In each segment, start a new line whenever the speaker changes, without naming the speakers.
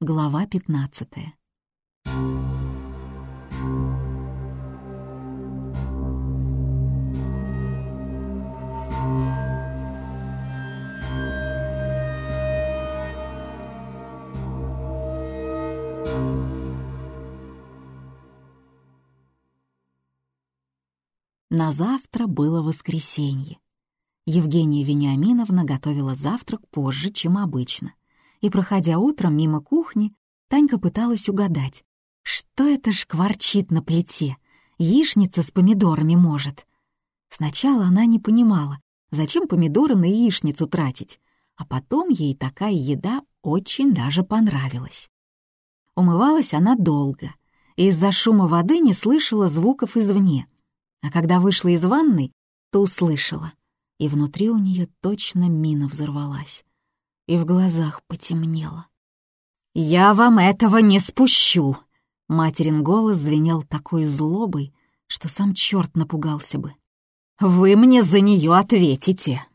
Глава пятнадцатая. На завтра было воскресенье. Евгения Вениаминовна готовила завтрак позже, чем обычно. И, проходя утром мимо кухни, Танька пыталась угадать, что это шкварчит на плите, яичница с помидорами может. Сначала она не понимала, зачем помидоры на яичницу тратить, а потом ей такая еда очень даже понравилась. Умывалась она долго, и из-за шума воды не слышала звуков извне, а когда вышла из ванной, то услышала и внутри у нее точно мина взорвалась, и в глазах потемнело. «Я вам этого не спущу!» Материн голос звенел такой злобой, что сам черт напугался бы. «Вы мне за нее ответите!»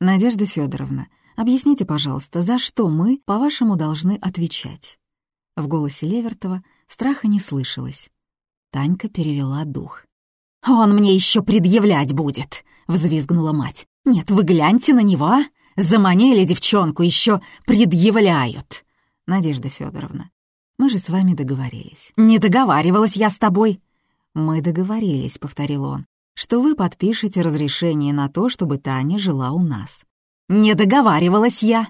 «Надежда Федоровна, объясните, пожалуйста, за что мы, по-вашему, должны отвечать?» В голосе Левертова страха не слышалось. Танька перевела дух. «Он мне еще предъявлять будет!» — взвизгнула мать. «Нет, вы гляньте на него, а! Заманили девчонку, еще предъявляют!» «Надежда Федоровна, мы же с вами договорились». «Не договаривалась я с тобой!» «Мы договорились», — повторил он, «что вы подпишете разрешение на то, чтобы Таня жила у нас». «Не договаривалась я!»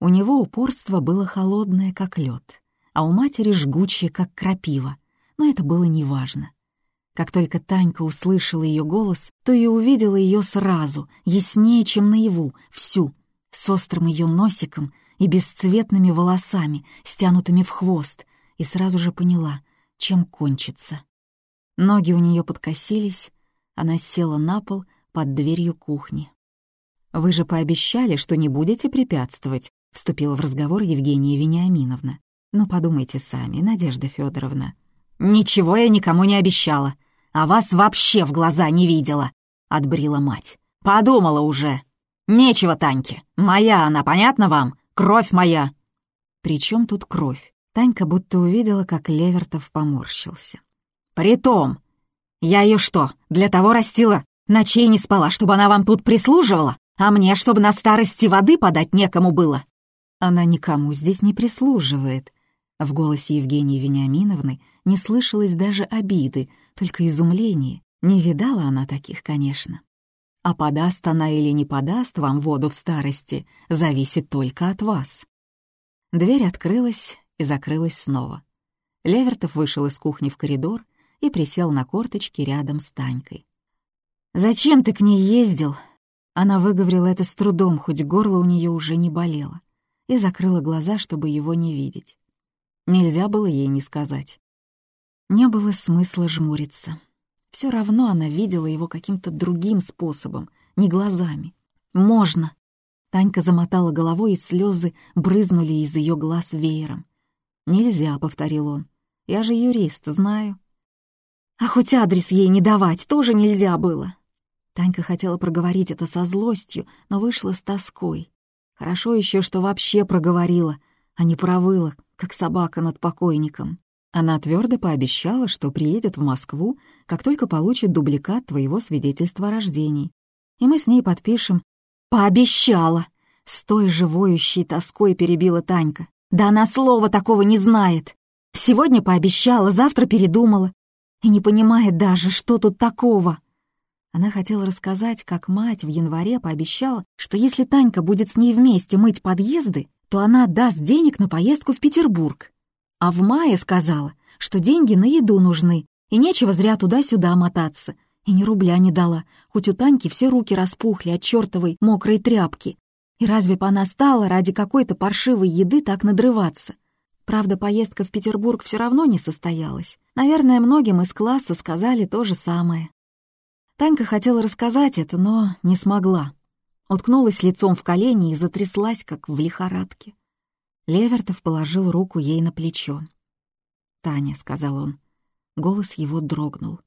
У него упорство было холодное, как лед, а у матери жгучее, как крапива, но это было неважно. Как только Танька услышала ее голос, то и увидела ее сразу, яснее, чем наяву, всю, с острым ее носиком и бесцветными волосами, стянутыми в хвост, и сразу же поняла, чем кончится. Ноги у нее подкосились, она села на пол под дверью кухни. «Вы же пообещали, что не будете препятствовать», — вступила в разговор Евгения Вениаминовна. «Ну, подумайте сами, Надежда Федоровна. «Ничего я никому не обещала», а вас вообще в глаза не видела», — отбрила мать. «Подумала уже. Нечего, Таньке. Моя она, понятно вам? Кровь моя». «При чем тут кровь?» Танька будто увидела, как Левертов поморщился. «Притом, я ее что, для того растила? Ночей не спала, чтобы она вам тут прислуживала? А мне, чтобы на старости воды подать некому было?» «Она никому здесь не прислуживает», в голосе Евгении Вениаминовны не слышалось даже обиды, только изумление. Не видала она таких, конечно. А подаст она или не подаст вам воду в старости, зависит только от вас. Дверь открылась и закрылась снова. Левертов вышел из кухни в коридор и присел на корточки рядом с Танькой. «Зачем ты к ней ездил?» Она выговорила это с трудом, хоть горло у нее уже не болело, и закрыла глаза, чтобы его не видеть. Нельзя было ей не сказать. Не было смысла жмуриться. Все равно она видела его каким-то другим способом, не глазами. «Можно!» Танька замотала головой, и слезы брызнули из ее глаз веером. «Нельзя», — повторил он. «Я же юрист, знаю». «А хоть адрес ей не давать тоже нельзя было». Танька хотела проговорить это со злостью, но вышла с тоской. Хорошо еще, что вообще проговорила, а не провыла, как собака над покойником. Она твердо пообещала, что приедет в Москву, как только получит дубликат твоего свидетельства о рождении. И мы с ней подпишем «Пообещала!» С той же воющей тоской перебила Танька. «Да она слова такого не знает! Сегодня пообещала, завтра передумала. И не понимает даже, что тут такого!» Она хотела рассказать, как мать в январе пообещала, что если Танька будет с ней вместе мыть подъезды, то она даст денег на поездку в Петербург. А в мае сказала, что деньги на еду нужны, и нечего зря туда-сюда мотаться. И ни рубля не дала, хоть у Таньки все руки распухли от чертовой мокрой тряпки. И разве бы она стала ради какой-то паршивой еды так надрываться? Правда, поездка в Петербург все равно не состоялась. Наверное, многим из класса сказали то же самое. Танька хотела рассказать это, но не смогла уткнулась лицом в колени и затряслась, как в лихорадке. Левертов положил руку ей на плечо. «Таня», — сказал он. Голос его дрогнул.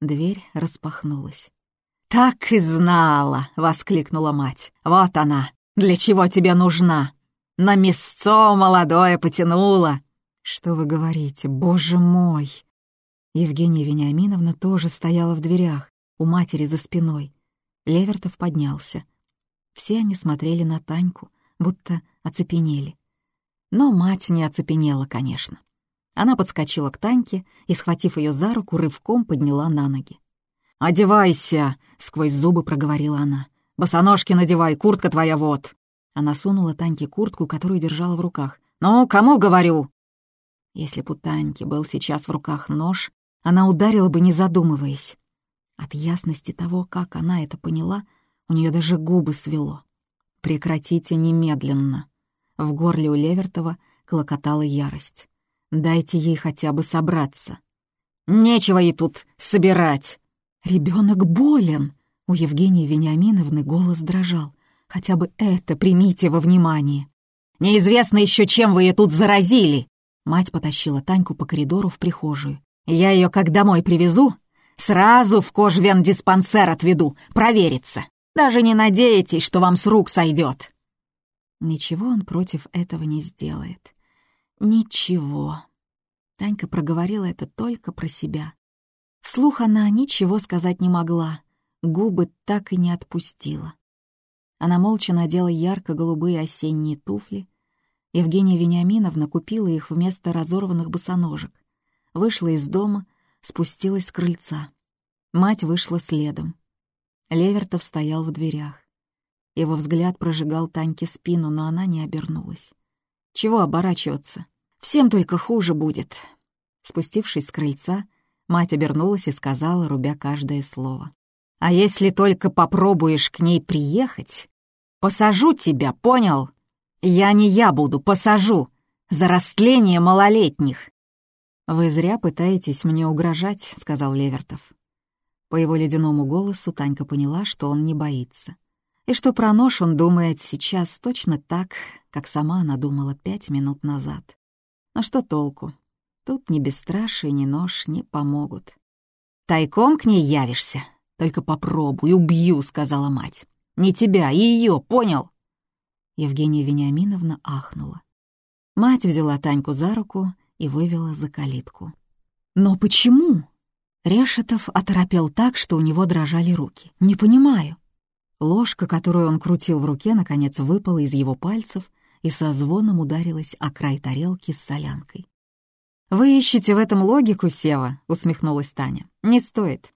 Дверь распахнулась. «Так и знала!» — воскликнула мать. «Вот она! Для чего тебе нужна?
На мясцо молодое потянуло!»
«Что вы говорите, боже мой!» Евгения Вениаминовна тоже стояла в дверях, у матери за спиной. Левертов поднялся. Все они смотрели на Таньку, будто оцепенели. Но мать не оцепенела, конечно. Она подскочила к Таньке и, схватив ее за руку, рывком подняла на ноги.
«Одевайся!» — сквозь зубы проговорила она. «Босоножки надевай, куртка твоя вот!»
Она сунула Таньке куртку, которую держала в руках.
«Ну, кому говорю?»
Если бы у Таньки был сейчас в руках нож, она ударила бы, не задумываясь. От ясности того, как она это поняла, у нее даже губы свело. «Прекратите немедленно!» В горле у Левертова клокотала ярость. «Дайте ей хотя бы собраться».
«Нечего ей тут собирать!»
Ребенок болен!» У Евгении Вениаминовны голос дрожал. «Хотя бы это примите во внимание!»
«Неизвестно еще, чем вы ее тут заразили!»
Мать потащила Таньку по коридору в прихожую.
«Я ее как домой привезу, сразу в кожвен-диспансер отведу, провериться. Даже не надейтесь, что вам с рук сойдет.
Ничего он против этого не сделает. Ничего. Танька проговорила это только про себя. Вслух она ничего сказать не могла, губы так и не отпустила. Она молча надела ярко-голубые осенние туфли. Евгения Вениаминовна купила их вместо разорванных босоножек. Вышла из дома, спустилась с крыльца. Мать вышла следом. Левертов стоял в дверях. Его взгляд прожигал Таньке спину, но она не обернулась. Чего оборачиваться? Всем только хуже будет. Спустившись с крыльца, мать обернулась и сказала, рубя каждое слово. «А если только попробуешь к ней приехать, посажу тебя, понял? Я не я буду, посажу. За растление малолетних». «Вы зря пытаетесь мне угрожать», — сказал Левертов. По его ледяному голосу Танька поняла, что он не боится и что про нож он думает сейчас точно так, как сама она думала пять минут назад. Но что толку? Тут ни бесстрашие, ни нож не помогут.
«Тайком к ней явишься? Только попробуй, убью», — сказала мать. «Не тебя, и ее, понял?»
Евгения Вениаминовна ахнула. Мать взяла Таньку за руку и вывела за калитку. «Но почему?» Решетов оторопел так, что у него дрожали руки. «Не понимаю». Ложка, которую он крутил в руке, наконец выпала из его пальцев и со звоном ударилась о край тарелки с солянкой.
«Вы ищете в этом логику, Сева?» — усмехнулась Таня. «Не стоит».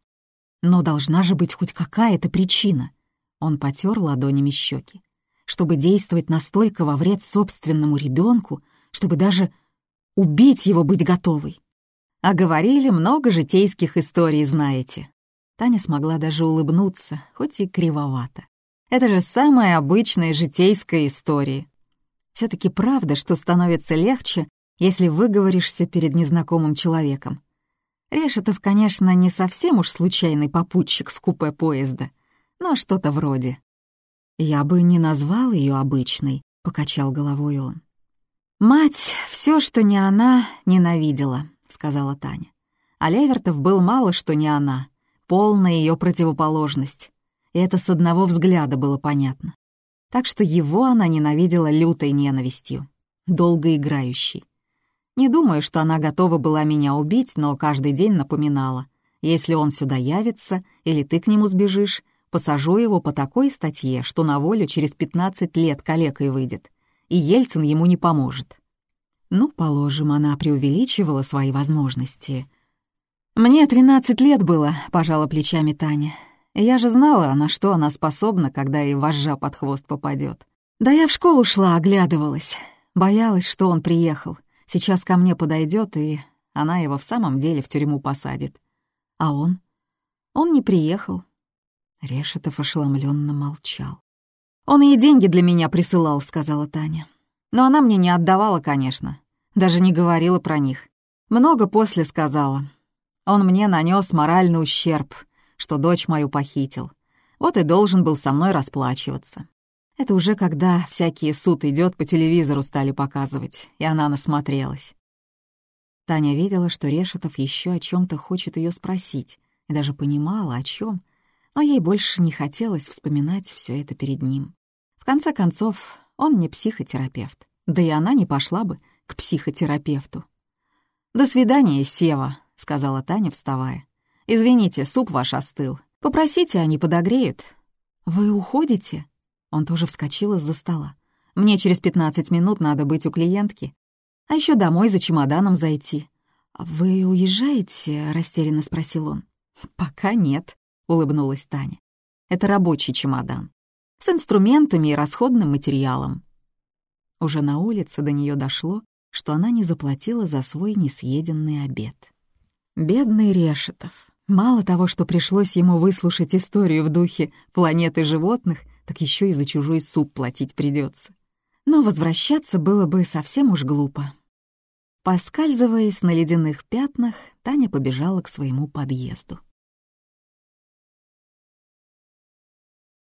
«Но должна же быть хоть какая-то причина». Он потер ладонями щеки. «Чтобы действовать настолько во вред собственному ребенку, чтобы даже убить его быть готовой».
«А говорили, много житейских историй знаете.
Таня смогла даже улыбнуться, хоть и кривовато.
Это же самая обычная житейская история. все таки правда, что становится легче, если выговоришься перед незнакомым человеком. Решетов, конечно, не совсем уж случайный попутчик в купе поезда, но что-то вроде.
«Я бы не назвал ее обычной», — покачал головой он.
«Мать все, что не она, ненавидела», — сказала Таня. А Левертов был мало что не она полная ее противоположность, и это с одного взгляда было понятно. Так что его она ненавидела лютой ненавистью, долгоиграющей. Не думаю, что она готова была меня убить, но каждый день напоминала. Если он сюда явится или ты к нему сбежишь, посажу его по такой статье, что на волю через 15 лет калекой выйдет, и Ельцин ему не поможет.
Ну, положим, она преувеличивала свои возможности,
«Мне тринадцать лет было», — пожала плечами Таня. «Я же знала, на что она способна, когда ей вожжа под хвост попадет. Да я в школу шла, оглядывалась. Боялась, что он приехал. Сейчас ко мне подойдет, и она его в самом деле в тюрьму посадит. А он? Он не приехал».
Решетов ошеломленно молчал.
«Он ей деньги для меня присылал», — сказала Таня. «Но она мне не отдавала, конечно. Даже не говорила про них. Много после сказала. Он мне нанес моральный ущерб, что дочь мою похитил. Вот и должен был со мной расплачиваться. Это уже когда всякий суд идет по телевизору стали показывать, и она насмотрелась.
Таня видела, что Решетов еще о чем то хочет ее спросить, и даже понимала, о чем, но ей больше не хотелось вспоминать все это перед ним. В конце концов, он не психотерапевт.
Да и она не пошла бы к психотерапевту. «До свидания, Сева», — сказала Таня, вставая. «Извините, суп ваш остыл. Попросите, они подогреют». «Вы уходите?» Он тоже вскочил из-за стола. «Мне через пятнадцать минут надо быть у клиентки. А еще домой за чемоданом зайти». «Вы уезжаете?» — растерянно спросил он. «Пока нет», — улыбнулась Таня. «Это рабочий чемодан. С инструментами и расходным материалом». Уже на улице до нее дошло, что она не заплатила за свой несъеденный обед. Бедный Решетов. Мало того, что пришлось ему выслушать историю в духе планеты животных, так еще и за чужой суп платить придется. Но возвращаться было бы совсем уж глупо. Поскальзываясь на ледяных пятнах, Таня побежала к своему подъезду.